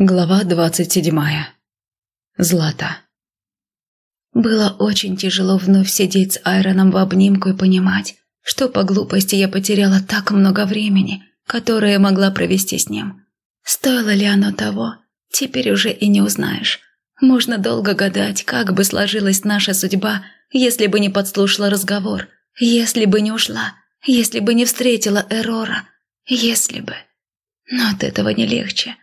Глава двадцать седьмая. Злата. Было очень тяжело вновь сидеть с Айроном в обнимку и понимать, что по глупости я потеряла так много времени, которое могла провести с ним. Стоило ли оно того, теперь уже и не узнаешь. Можно долго гадать, как бы сложилась наша судьба, если бы не подслушала разговор, если бы не ушла, если бы не встретила Эрора, если бы... Но от этого не легче.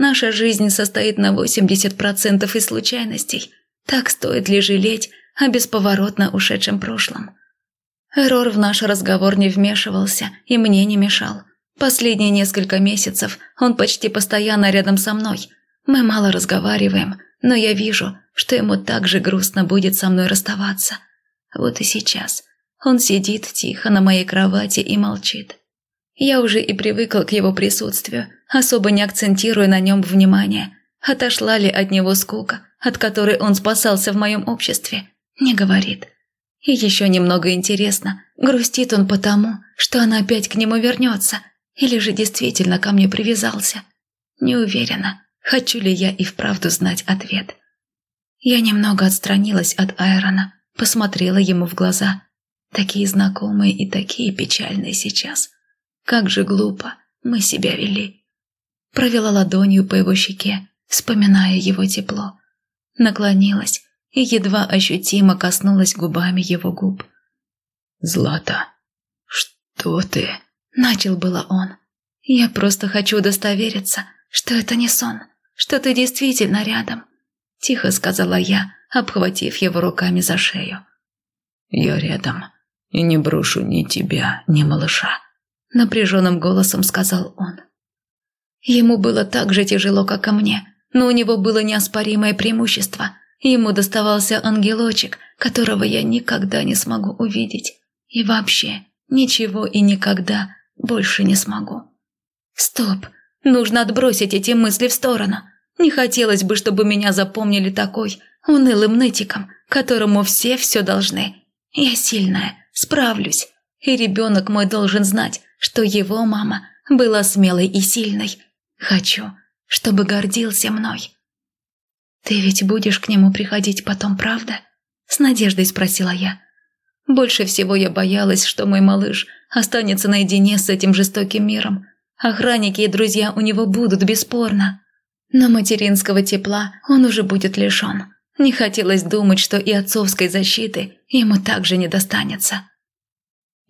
Наша жизнь состоит на 80% из случайностей. Так стоит ли жалеть о бесповоротно ушедшем прошлом? Эрор в наш разговор не вмешивался и мне не мешал. Последние несколько месяцев он почти постоянно рядом со мной. Мы мало разговариваем, но я вижу, что ему так же грустно будет со мной расставаться. Вот и сейчас. Он сидит тихо на моей кровати и молчит. Я уже и привыкла к его присутствию, особо не акцентируя на нем внимание. Отошла ли от него скука, от которой он спасался в моем обществе? Не говорит. И еще немного интересно, грустит он потому, что она опять к нему вернется, или же действительно ко мне привязался? Не уверена, хочу ли я и вправду знать ответ. Я немного отстранилась от Айрона, посмотрела ему в глаза. Такие знакомые и такие печальные сейчас. Как же глупо мы себя вели. Провела ладонью по его щеке, вспоминая его тепло. Наклонилась и едва ощутимо коснулась губами его губ. «Злата, что ты?» – начал было он. «Я просто хочу удостовериться, что это не сон, что ты действительно рядом», – тихо сказала я, обхватив его руками за шею. «Я рядом и не брошу ни тебя, ни малыша», – напряженным голосом сказал он. Ему было так же тяжело, как и мне, но у него было неоспоримое преимущество. Ему доставался ангелочек, которого я никогда не смогу увидеть. И вообще, ничего и никогда больше не смогу. Стоп, нужно отбросить эти мысли в сторону. Не хотелось бы, чтобы меня запомнили такой унылым нытиком, которому все все должны. Я сильная, справлюсь. И ребенок мой должен знать, что его мама была смелой и сильной. Хочу, чтобы гордился мной. «Ты ведь будешь к нему приходить потом, правда?» С надеждой спросила я. Больше всего я боялась, что мой малыш останется наедине с этим жестоким миром. Охранники и друзья у него будут, бесспорно. Но материнского тепла он уже будет лишен. Не хотелось думать, что и отцовской защиты ему также не достанется.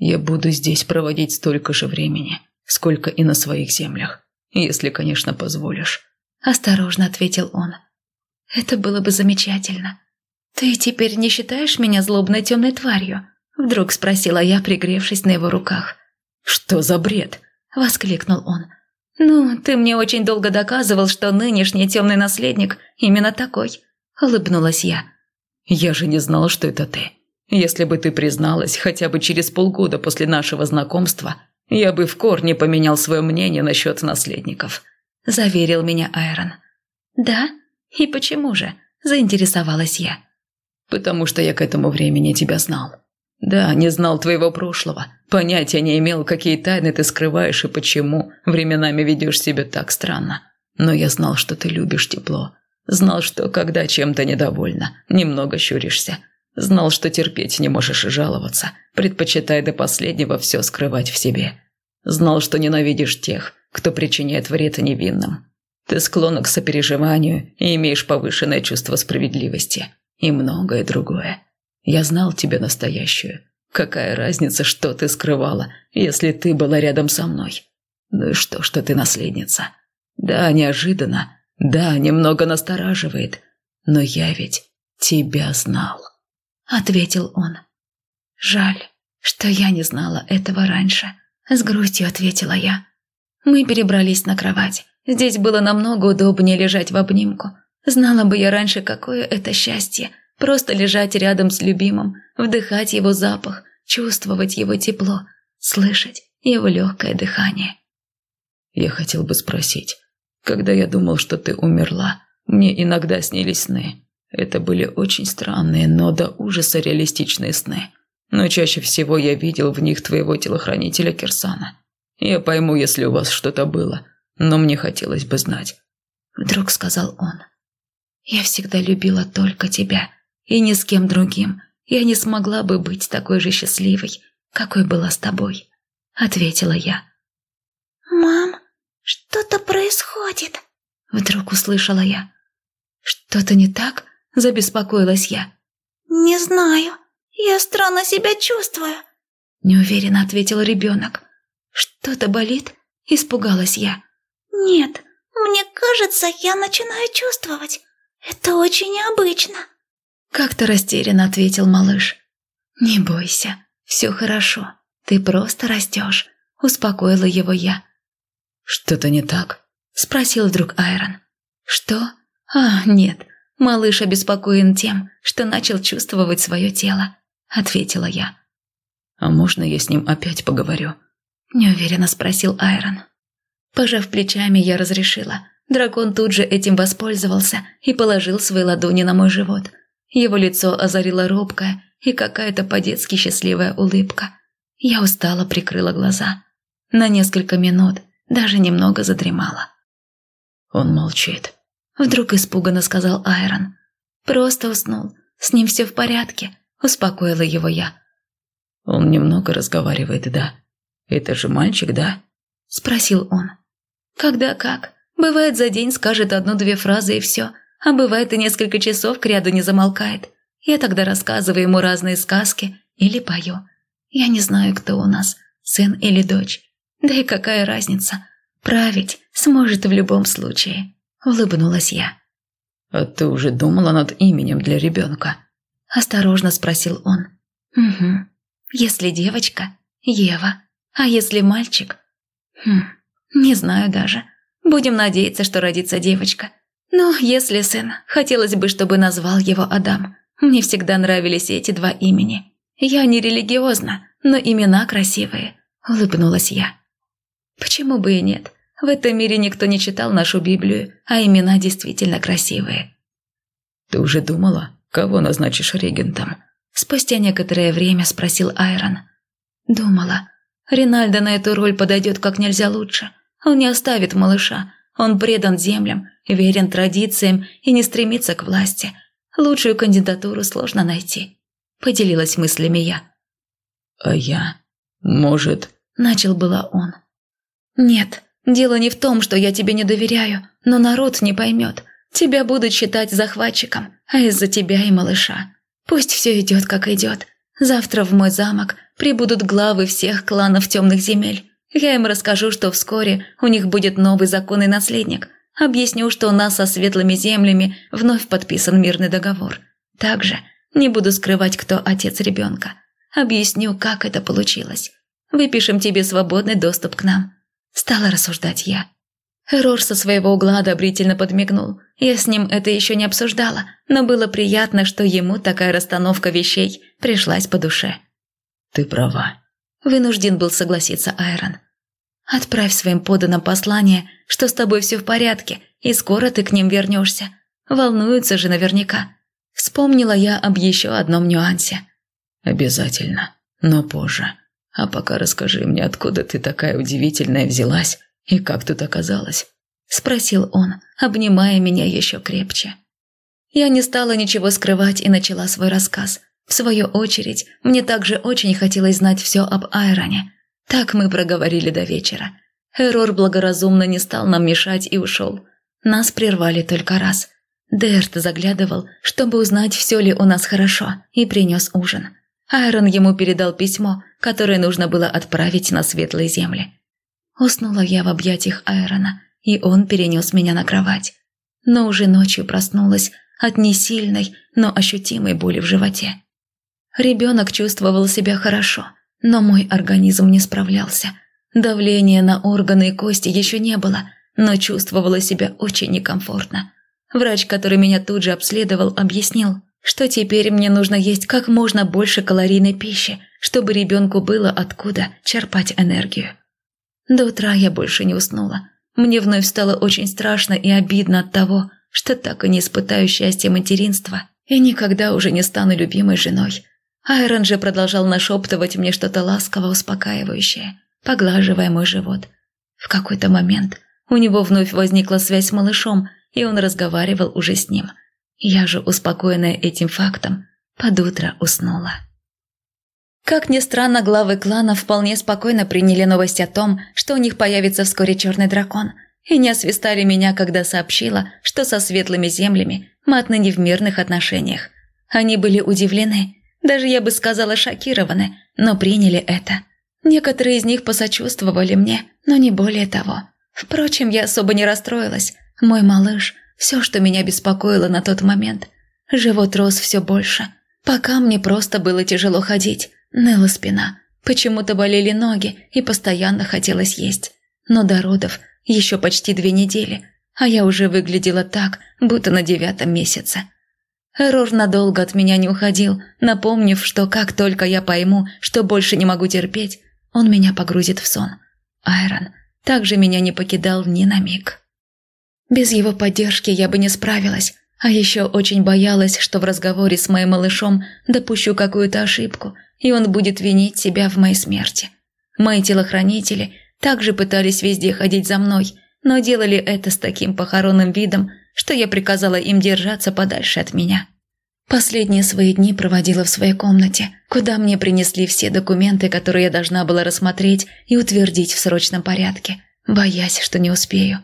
Я буду здесь проводить столько же времени, сколько и на своих землях, если, конечно, позволишь. Осторожно ответил он. Это было бы замечательно. Ты теперь не считаешь меня злобной темной тварью? Вдруг спросила я, пригревшись на его руках. Что за бред? Воскликнул он. «Ну, ты мне очень долго доказывал, что нынешний темный наследник именно такой», – улыбнулась я. «Я же не знала, что это ты. Если бы ты призналась хотя бы через полгода после нашего знакомства, я бы в корне поменял свое мнение насчет наследников», – заверил меня Айрон. «Да? И почему же?» – заинтересовалась я. «Потому что я к этому времени тебя знал. Да, не знал твоего прошлого, понятия не имел, какие тайны ты скрываешь и почему временами ведешь себя так странно. Но я знал, что ты любишь тепло. Знал, что когда чем-то недовольна, немного щуришься – Знал, что терпеть не можешь жаловаться, предпочитая до последнего все скрывать в себе. Знал, что ненавидишь тех, кто причиняет вред невинным. Ты склонна к сопереживанию и имеешь повышенное чувство справедливости. И многое другое. Я знал тебя настоящую. Какая разница, что ты скрывала, если ты была рядом со мной? Ну и что, что ты наследница? Да, неожиданно. Да, немного настораживает. Но я ведь тебя знал ответил он. Жаль, что я не знала этого раньше. С грустью ответила я. Мы перебрались на кровать. Здесь было намного удобнее лежать в обнимку. Знала бы я раньше, какое это счастье. Просто лежать рядом с любимым, вдыхать его запах, чувствовать его тепло, слышать его легкое дыхание. Я хотел бы спросить, когда я думал, что ты умерла, мне иногда снились сны. Это были очень странные, но до ужаса реалистичные сны. Но чаще всего я видел в них твоего телохранителя Кирсана. Я пойму, если у вас что-то было, но мне хотелось бы знать. — вдруг сказал он. «Я всегда любила только тебя, и ни с кем другим я не смогла бы быть такой же счастливой, какой была с тобой», — ответила я. «Мам, что-то происходит», — вдруг услышала я. «Что-то не так?» – забеспокоилась я. «Не знаю. Я странно себя чувствую», – неуверенно ответил ребенок. «Что-то болит?» – испугалась я. «Нет, мне кажется, я начинаю чувствовать. Это очень необычно», – как-то растерянно ответил малыш. «Не бойся, все хорошо. Ты просто растешь», – успокоила его я. «Что-то не так?» – спросил вдруг Айрон. «Что?» «А, нет, малыш обеспокоен тем, что начал чувствовать свое тело», – ответила я. «А можно я с ним опять поговорю?» – неуверенно спросил Айрон. Пожав плечами, я разрешила. Дракон тут же этим воспользовался и положил свои ладони на мой живот. Его лицо озарила робкая и какая-то по-детски счастливая улыбка. Я устало прикрыла глаза. На несколько минут даже немного задремала. Он молчит. Вдруг испуганно сказал Айрон. «Просто уснул. С ним все в порядке», – успокоила его я. «Он немного разговаривает, да? Это же мальчик, да?» – спросил он. «Когда как. Бывает, за день скажет одну-две фразы и все, а бывает и несколько часов к ряду не замолкает. Я тогда рассказываю ему разные сказки или пою. Я не знаю, кто у нас, сын или дочь. Да и какая разница. Править сможет в любом случае. – улыбнулась я. «А ты уже думала над именем для ребенка?» – осторожно спросил он. «Угу. Если девочка – Ева, а если мальчик? Хм, не знаю даже. Будем надеяться, что родится девочка. Но если сын, хотелось бы, чтобы назвал его Адам. Мне всегда нравились эти два имени. Я не религиозна, но имена красивые», – улыбнулась я. «Почему бы и нет?» В этом мире никто не читал нашу Библию, а имена действительно красивые. «Ты уже думала, кого назначишь регентом?» Спустя некоторое время спросил Айрон. «Думала. Ринальдо на эту роль подойдет как нельзя лучше. Он не оставит малыша. Он предан землям, верен традициям и не стремится к власти. Лучшую кандидатуру сложно найти», – поделилась мыслями я. «А я? Может...» – начал было он. «Нет, Дело не в том, что я тебе не доверяю, но народ не поймет. Тебя будут считать захватчиком, а из-за тебя и малыша. Пусть все идет, как идет. Завтра в мой замок прибудут главы всех кланов темных земель. Я им расскажу, что вскоре у них будет новый законный наследник. Объясню, что у нас со светлыми землями вновь подписан мирный договор. Также не буду скрывать, кто отец ребенка. Объясню, как это получилось. Выпишем тебе свободный доступ к нам. Стала рассуждать я. Эрор со своего угла одобрительно подмигнул. Я с ним это еще не обсуждала, но было приятно, что ему такая расстановка вещей пришлась по душе. «Ты права», – вынужден был согласиться Айрон. «Отправь своим поданным послание, что с тобой все в порядке, и скоро ты к ним вернешься. Волнуются же наверняка». Вспомнила я об еще одном нюансе. «Обязательно, но позже. А пока расскажи мне, откуда ты такая удивительная взялась и как тут оказалась?» Спросил он, обнимая меня еще крепче. Я не стала ничего скрывать и начала свой рассказ. В свою очередь, мне также очень хотелось знать все об Айроне. Так мы проговорили до вечера. Эрор благоразумно не стал нам мешать и ушел. Нас прервали только раз. Дерт заглядывал, чтобы узнать, все ли у нас хорошо, и принес ужин. Айрон ему передал письмо, которое нужно было отправить на светлые земли. Уснула я в объятиях Айрона, и он перенес меня на кровать. Но уже ночью проснулась от несильной, но ощутимой боли в животе. Ребенок чувствовал себя хорошо, но мой организм не справлялся. Давления на органы и кости еще не было, но чувствовала себя очень некомфортно. Врач, который меня тут же обследовал, объяснил – что теперь мне нужно есть как можно больше калорийной пищи, чтобы ребенку было откуда черпать энергию. До утра я больше не уснула. Мне вновь стало очень страшно и обидно от того, что так и не испытаю счастья материнства и никогда уже не стану любимой женой. Айрон же продолжал нашептывать мне что-то ласково успокаивающее, поглаживая мой живот. В какой-то момент у него вновь возникла связь с малышом, и он разговаривал уже с ним. Я же, успокоенная этим фактом, под утро уснула. Как ни странно, главы клана вполне спокойно приняли новость о том, что у них появится вскоре черный дракон, и не освистали меня, когда сообщила, что со светлыми землями мы отныне в мирных отношениях. Они были удивлены, даже я бы сказала шокированы, но приняли это. Некоторые из них посочувствовали мне, но не более того. Впрочем, я особо не расстроилась. Мой малыш – все, что меня беспокоило на тот момент. Живот рос все больше. Пока мне просто было тяжело ходить, ныла спина, почему-то болели ноги и постоянно хотелось есть. Но до родов еще почти две недели, а я уже выглядела так, будто на девятом месяце. Эрор надолго от меня не уходил, напомнив, что как только я пойму, что больше не могу терпеть, он меня погрузит в сон. Айрон также меня не покидал ни на миг. Без его поддержки я бы не справилась, а еще очень боялась, что в разговоре с моим малышом допущу какую-то ошибку, и он будет винить себя в моей смерти. Мои телохранители также пытались везде ходить за мной, но делали это с таким похоронным видом, что я приказала им держаться подальше от меня. Последние свои дни проводила в своей комнате, куда мне принесли все документы, которые я должна была рассмотреть и утвердить в срочном порядке, боясь, что не успею.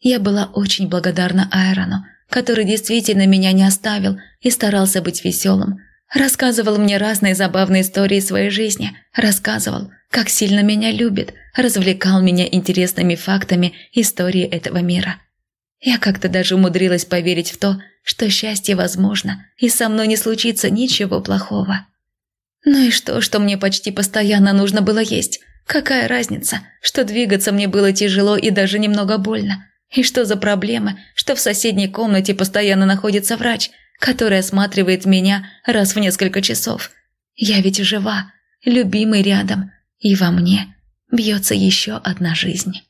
Я была очень благодарна Айрону, который действительно меня не оставил и старался быть веселым. Рассказывал мне разные забавные истории своей жизни, рассказывал, как сильно меня любит, развлекал меня интересными фактами истории этого мира. Я как-то даже умудрилась поверить в то, что счастье возможно, и со мной не случится ничего плохого. Ну и что, что мне почти постоянно нужно было есть? Какая разница, что двигаться мне было тяжело и даже немного больно? И что за проблема, что в соседней комнате постоянно находится врач, который осматривает меня раз в несколько часов? Я ведь жива, любимый рядом, и во мне бьется еще одна жизнь.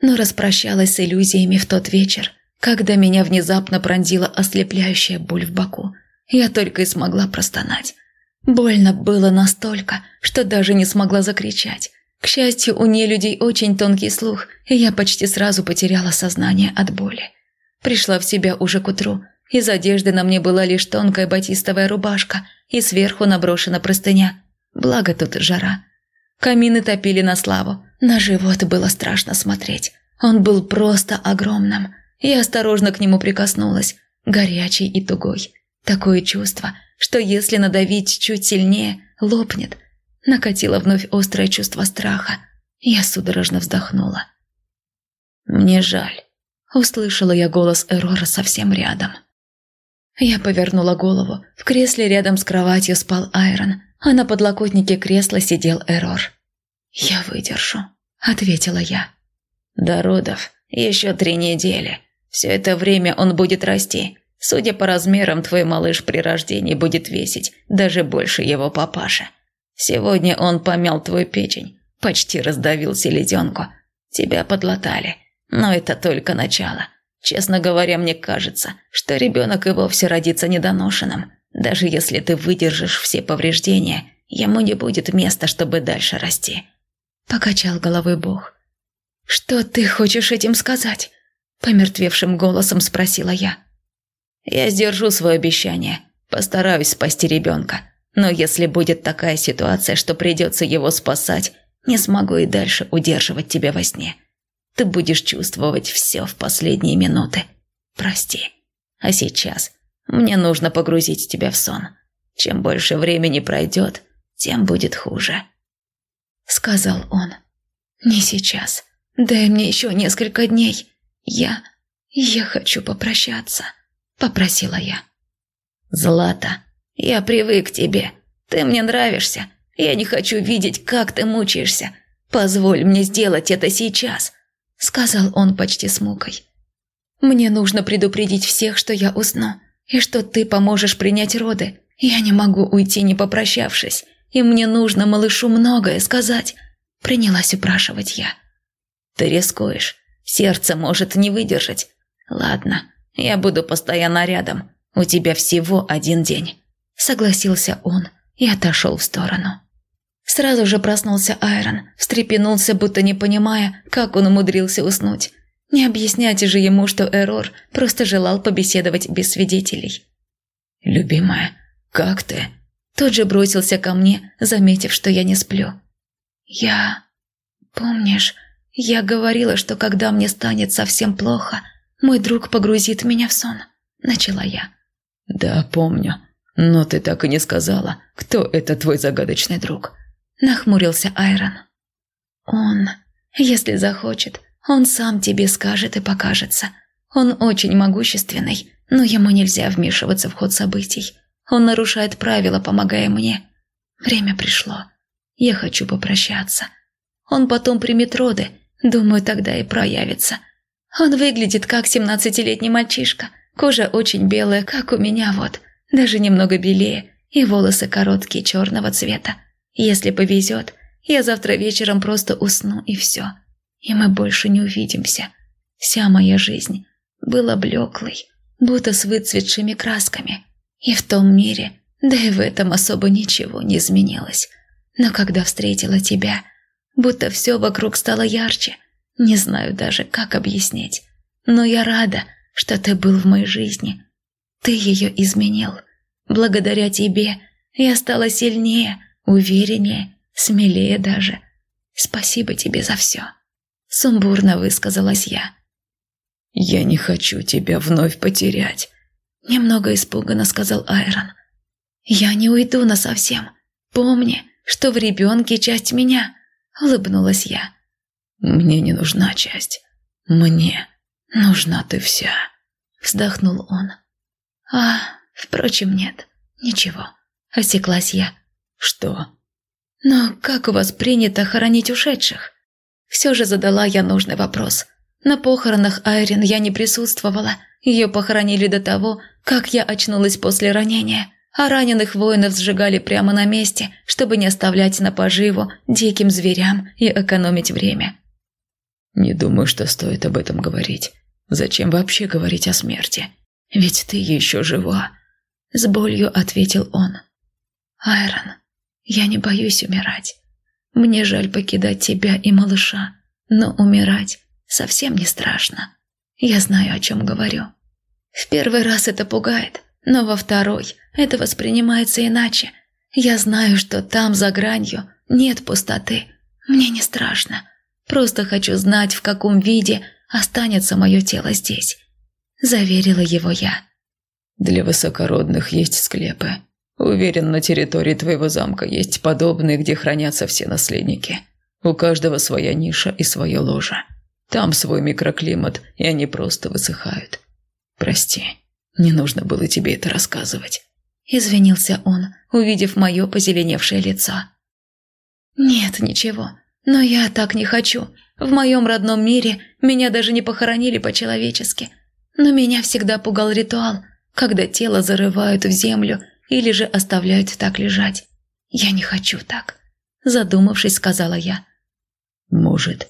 Но распрощалась с иллюзиями в тот вечер, когда меня внезапно пронзила ослепляющая боль в боку. Я только и смогла простонать. Больно было настолько, что даже не смогла закричать. К счастью, у нелюдей очень тонкий слух, и я почти сразу потеряла сознание от боли. Пришла в себя уже к утру. Из одежды на мне была лишь тонкая батистовая рубашка и сверху наброшена простыня. Благо тут жара. Камины топили на славу. На живот было страшно смотреть. Он был просто огромным. Я осторожно к нему прикоснулась. Горячий и тугой. Такое чувство, что если надавить чуть сильнее, лопнет. Накатило вновь острое чувство страха. Я судорожно вздохнула. «Мне жаль», — услышала я голос Эрора совсем рядом. Я повернула голову. В кресле рядом с кроватью спал Айрон, а на подлокотнике кресла сидел Эрор. «Я выдержу», — ответила я. «До родов еще три недели. Все это время он будет расти. Судя по размерам, твой малыш при рождении будет весить даже больше его папаши. Сегодня он помял твою печень, почти раздавил селезенку. Тебя подлатали. Но это только начало. Честно говоря, мне кажется, что ребенок и вовсе родится недоношенным. Даже если ты выдержишь все повреждения, ему не будет места, чтобы дальше расти. Покачал головой Бог. «Что ты хочешь этим сказать?» Помертвевшим голосом спросила я. «Я сдержу свое обещание. Постараюсь спасти ребенка. Но если будет такая ситуация, что придется его спасать, не смогу и дальше удерживать тебя во сне. Ты будешь чувствовать все в последние минуты. Прости. А сейчас мне нужно погрузить тебя в сон. Чем больше времени пройдет, тем будет хуже. Сказал он. Не сейчас. Дай мне еще несколько дней. Я... я хочу попрощаться. Попросила я. Злата, я привык к тебе. Ты мне нравишься. Я не хочу видеть, как ты мучаешься. Позволь мне сделать это сейчас», — сказал он почти с мукой. «Мне нужно предупредить всех, что я усну, и что ты поможешь принять роды. Я не могу уйти, не попрощавшись, и мне нужно малышу многое сказать», — принялась упрашивать я. «Ты рискуешь. Сердце может не выдержать. Ладно, я буду постоянно рядом. У тебя всего один день». Согласился он и отошел в сторону. Сразу же проснулся Айрон, встрепенулся, будто не понимая, как он умудрился уснуть. Не объясняйте же ему, что Эрор просто желал побеседовать без свидетелей. «Любимая, как ты?» Тут же бросился ко мне, заметив, что я не сплю. «Я... Помнишь, я говорила, что когда мне станет совсем плохо, мой друг погрузит меня в сон?» Начала я. «Да, помню. Но ты так и не сказала, кто это твой загадочный друг?» Нахмурился Айрон. «Он, если захочет, он сам тебе скажет и покажется. Он очень могущественный, но ему нельзя вмешиваться в ход событий. Он нарушает правила, помогая мне. Время пришло. Я хочу попрощаться. Он потом примет роды, думаю, тогда и проявится. Он выглядит как семнадцатилетний мальчишка. Кожа очень белая, как у меня вот, даже немного белее, и волосы короткие черного цвета. Если повезет, я завтра вечером просто усну и все. И мы больше не увидимся. Вся моя жизнь была блеклой, будто с выцветшими красками. И в том мире, да и в этом особо ничего не изменилось. Но когда встретила тебя, будто все вокруг стало ярче. Не знаю даже, как объяснить. Но я рада, что ты был в моей жизни. Ты ее изменил. Благодаря тебе я стала сильнее, увереннее, смелее даже. Спасибо тебе за все. Сумбурно высказалась я. «Я не хочу тебя вновь потерять», — немного испуганно сказал Айрон. «Я не уйду насовсем. Помни, что в ребенке часть меня», — улыбнулась я. «Мне не нужна часть. Мне нужна ты вся», — вздохнул он. «А, впрочем, нет, ничего», — осеклась я. «Что?» «Но как у вас принято хоронить ушедших?» Все же задала я нужный вопрос. На похоронах Айрин я не присутствовала. Ее похоронили до того, как я очнулась после ранения. А раненых воинов сжигали прямо на месте, чтобы не оставлять на поживу диким зверям и экономить время. «Не думаю, что стоит об этом говорить. Зачем вообще говорить о смерти? Ведь ты еще жива», – с болью ответил он. «Айрон, я не боюсь умирать. Мне жаль покидать тебя и малыша, но умирать совсем не страшно. Я знаю, о чем говорю. В первый раз это пугает, но во второй это воспринимается иначе. Я знаю, что там, за гранью, нет пустоты. Мне не страшно. Просто хочу знать, в каком виде останется мое тело здесь. Заверила его я. Для высокородных есть склепы. Уверен, на территории твоего замка есть подобные, где хранятся все наследники. У каждого своя ниша и свое ложе. Там свой микроклимат, и они просто высыхают. Прости, не нужно было тебе это рассказывать. Извинился он, увидев мое позеленевшее лицо. Нет, ничего, но я так не хочу. В моем родном мире меня даже не похоронили по-человечески. Но меня всегда пугал ритуал, когда тело зарывают в землю или же оставляют так лежать. Я не хочу так. Задумавшись, сказала я. Может,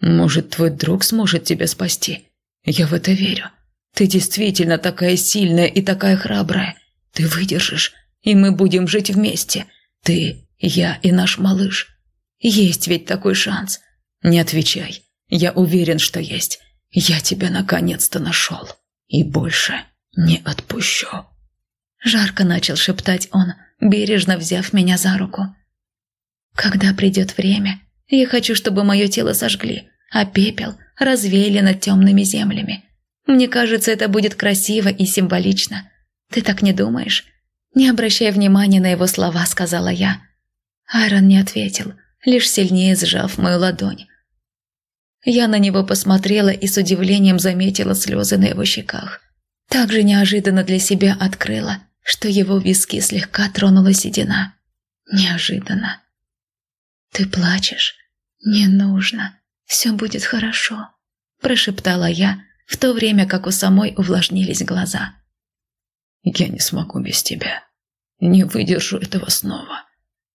может, твой друг сможет тебя спасти? Я в это верю. Ты действительно такая сильная и такая храбрая. Ты выдержишь, и мы будем жить вместе. Ты, я и наш малыш. Есть ведь такой шанс. Не отвечай. Я уверен, что есть. Я тебя наконец-то нашел. И больше не отпущу. Жарко начал шептать он, бережно взяв меня за руку. «Когда придет время, я хочу, чтобы мое тело сожгли, а пепел развеяли над темными землями. Мне кажется, это будет красиво и символично. Ты так не думаешь?» Не обращая внимания на его слова, сказала я. Айрон не ответил, лишь сильнее сжав мою ладонь. Я на него посмотрела и с удивлением заметила слезы на его щеках. Так же неожиданно для себя открыла, что его виски слегка тронула седина. Неожиданно. «Ты плачешь? Не нужно. Все будет хорошо», – прошептала я, в то время как у самой увлажнились глаза. «Я не смогу без тебя. Не выдержу этого снова.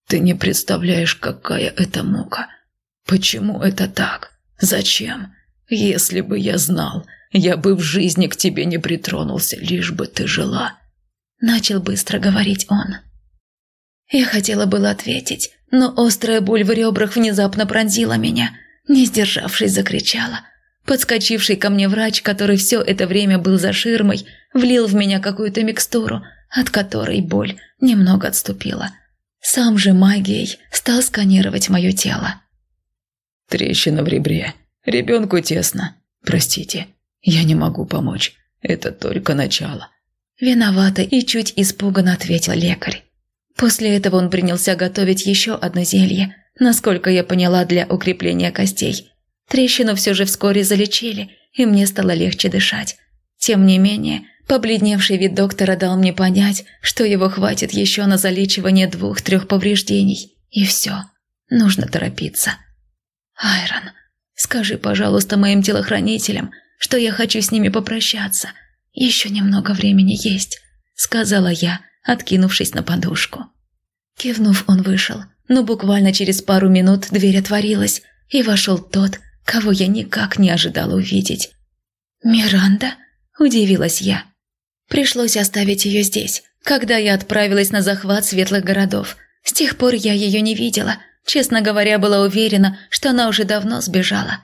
Ты не представляешь, какая это мука. Почему это так? Зачем? Если бы я знал, я бы в жизни к тебе не притронулся, лишь бы ты жила. Начал быстро говорить он. Я хотела было ответить, но острая боль в ребрах внезапно пронзила меня. Не сдержавшись, закричала. Подскочивший ко мне врач, который все это время был за ширмой, влил в меня какую-то микстуру, от которой боль немного отступила. Сам же магией стал сканировать мое тело. «Трещина в ребре. Ребенку тесно. Простите, я не могу помочь. Это только начало». Виновата и чуть испуганно ответил лекарь. После этого он принялся готовить еще одно зелье, насколько я поняла, для укрепления костей. Трещину все же вскоре залечили, и мне стало легче дышать. Тем не менее, побледневший вид доктора дал мне понять, что его хватит еще на залечивание двух-трех повреждений. И все, нужно торопиться. «Айрон, скажи, пожалуйста, моим телохранителям, что я хочу с ними попрощаться. Еще немного времени есть», — сказала я, откинувшись на подушку. Кивнув, он вышел, но буквально через пару минут дверь отворилась, и вошел тот, кого я никак не ожидала увидеть. «Миранда?» – удивилась я. Пришлось оставить ее здесь, когда я отправилась на захват светлых городов. С тех пор я ее не видела. Честно говоря, была уверена, что она уже давно сбежала.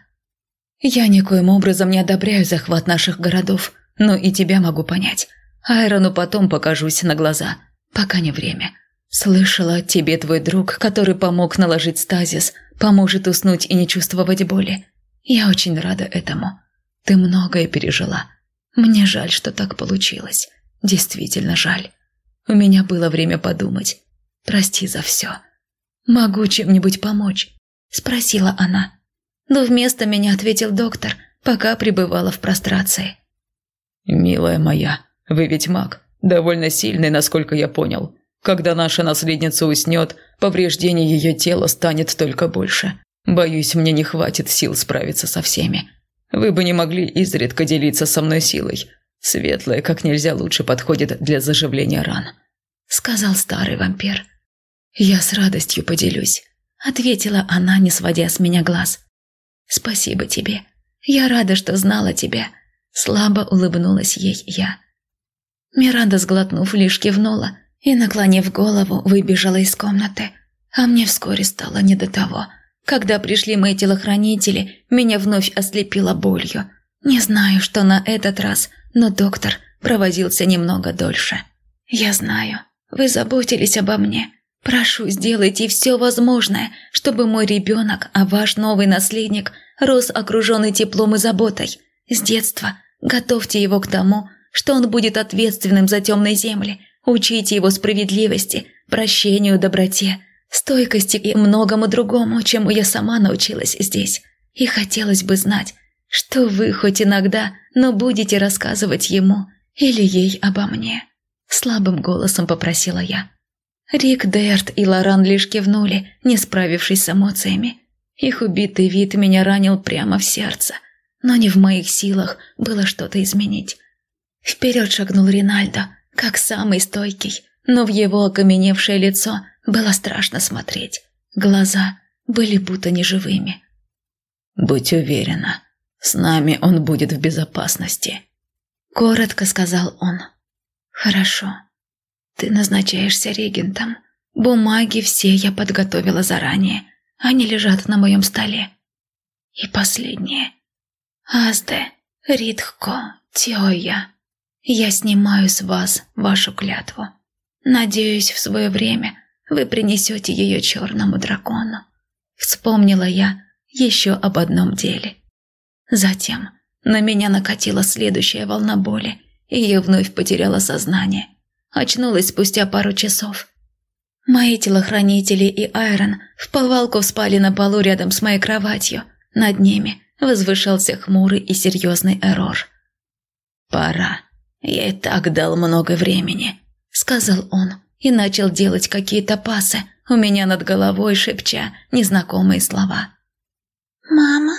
Я никоим образом не одобряю захват наших городов, но и тебя могу понять. Айрону потом покажусь на глаза, пока не время. Слышала, тебе твой друг, который помог наложить стазис, поможет уснуть и не чувствовать боли. Я очень рада этому. Ты многое пережила. Мне жаль, что так получилось. Действительно жаль. У меня было время подумать. Прости за все. Могу чем-нибудь помочь? Спросила она. Но вместо меня ответил доктор, пока пребывала в прострации. «Милая моя, вы ведь маг, довольно сильный, насколько я понял. Когда наша наследница уснет, повреждений ее тела станет только больше. Боюсь, мне не хватит сил справиться со всеми. Вы бы не могли изредка делиться со мной силой. Светлая как нельзя лучше подходит для заживления ран», — сказал старый вампир. «Я с радостью поделюсь», — ответила она, не сводя с меня глаз. «Спасибо тебе. Я рада, что знала тебя», — слабо улыбнулась ей я. Миранда, сглотнув, лишь кивнула и, наклонив голову, выбежала из комнаты. А мне вскоре стало не до того. Когда пришли мои телохранители, меня вновь ослепило болью. Не знаю, что на этот раз, но доктор провозился немного дольше. «Я знаю, вы заботились обо мне. Прошу, сделайте все возможное, чтобы мой ребенок, а ваш новый наследник, рос окруженный теплом и заботой. С детства готовьте его к тому, что он будет ответственным за темные земли. Учите его справедливости, прощению, доброте, стойкости и многому другому, чему я сама научилась здесь. И хотелось бы знать, что вы хоть иногда, но будете рассказывать ему или ей обо мне. Слабым голосом попросила я. Рик, Дерт и Лоран лишь кивнули, не справившись с эмоциями. Их убитый вид меня ранил прямо в сердце, но не в моих силах было что-то изменить. Вперед шагнул Ринальдо, как самый стойкий, но в его окаменевшее лицо было страшно смотреть. Глаза были будто неживыми. «Будь уверена, с нами он будет в безопасности», — коротко сказал он. «Хорошо. Ты назначаешься регентом. Бумаги все я подготовила заранее. Они лежат на моем столе. И последнее. Азде, Ритхко, Тиоя. Я снимаю с вас вашу клятву. Надеюсь, в свое время вы принесете ее черному дракону. Вспомнила я еще об одном деле. Затем на меня накатила следующая волна боли, и я вновь потеряла сознание. Очнулась спустя пару часов. Мои телохранители и Айрон в повалку спали на полу рядом с моей кроватью. Над ними возвышался хмурый и серьезный Эрор. «Пора», «Я и так дал много времени», — сказал он и начал делать какие-то пасы у меня над головой, шепча незнакомые слова. «Мама,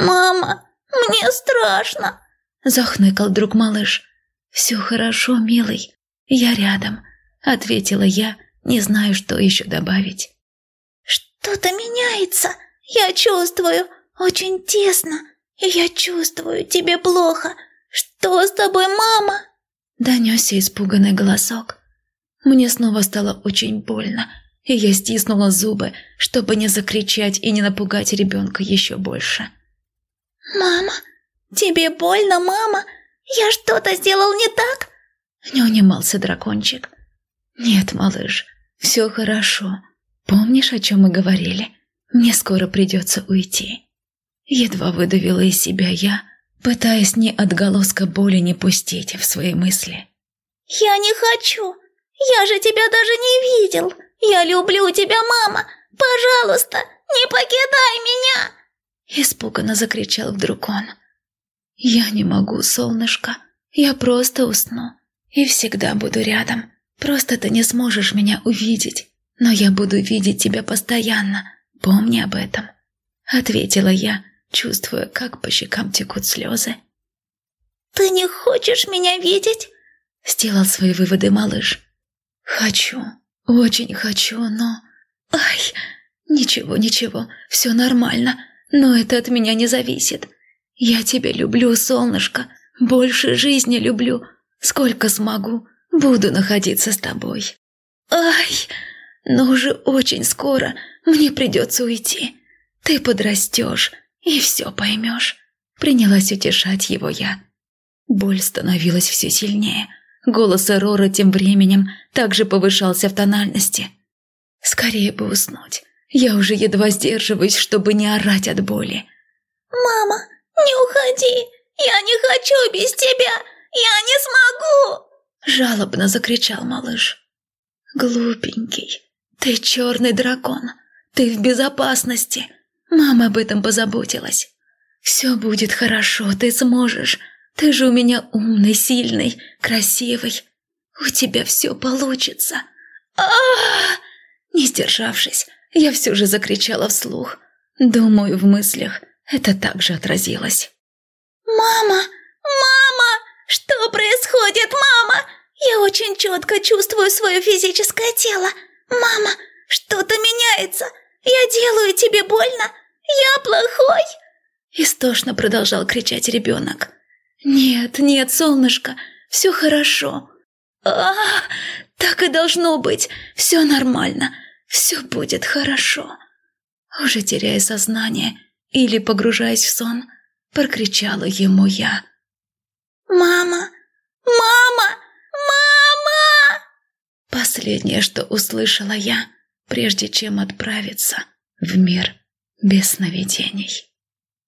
мама, мне страшно», — захныкал друг малыш. «Все хорошо, милый, я рядом», — ответила я, не знаю, что еще добавить. «Что-то меняется, я чувствую, очень тесно, и я чувствую, тебе плохо, «Что с тобой, мама?» Донесся испуганный голосок. Мне снова стало очень больно, и я стиснула зубы, чтобы не закричать и не напугать ребенка еще больше. «Мама, тебе больно, мама? Я что-то сделал не так?» Не унимался дракончик. «Нет, малыш, все хорошо. Помнишь, о чем мы говорили? Мне скоро придется уйти». Едва выдавила из себя я, пытаясь ни отголоска боли не пустить в свои мысли. «Я не хочу! Я же тебя даже не видел! Я люблю тебя, мама! Пожалуйста, не покидай меня!» Испуганно закричал вдруг он. «Я не могу, солнышко. Я просто усну. И всегда буду рядом. Просто ты не сможешь меня увидеть. Но я буду видеть тебя постоянно. Помни об этом». Ответила я, чувствуя, как по щекам текут слезы. «Ты не хочешь меня видеть?» Сделал свои выводы малыш. «Хочу, очень хочу, но...» «Ай, ничего, ничего, все нормально, но это от меня не зависит. Я тебя люблю, солнышко, больше жизни люблю. Сколько смогу, буду находиться с тобой. Ай, но уже очень скоро мне придется уйти. Ты подрастешь и все поймешь. Принялась утешать его я. Боль становилась все сильнее. Голос Рора тем временем также повышался в тональности. Скорее бы уснуть. Я уже едва сдерживаюсь, чтобы не орать от боли. «Мама, не уходи! Я не хочу без тебя! Я не смогу!» Жалобно закричал малыш. «Глупенький, ты черный дракон. Ты в безопасности. Мама об этом позаботилась. Все будет хорошо, ты сможешь. Ты же у меня умный, сильный, красивый. У тебя все получится. Не сдержавшись, я все же закричала вслух. Думаю, в мыслях это также отразилось. «Мама! Мама! Что происходит, мама? Я очень четко чувствую свое физическое тело. Мама, что-то меняется. Я делаю тебе больно? Я плохой?» Истошно продолжал кричать ребенок. «Нет, нет, солнышко, все хорошо. А, так и должно быть, все нормально, все будет хорошо». Уже теряя сознание или погружаясь в сон, прокричала ему я. «Мама! Мама! Мама!» Последнее, что услышала я, прежде чем отправиться в мир без сновидений.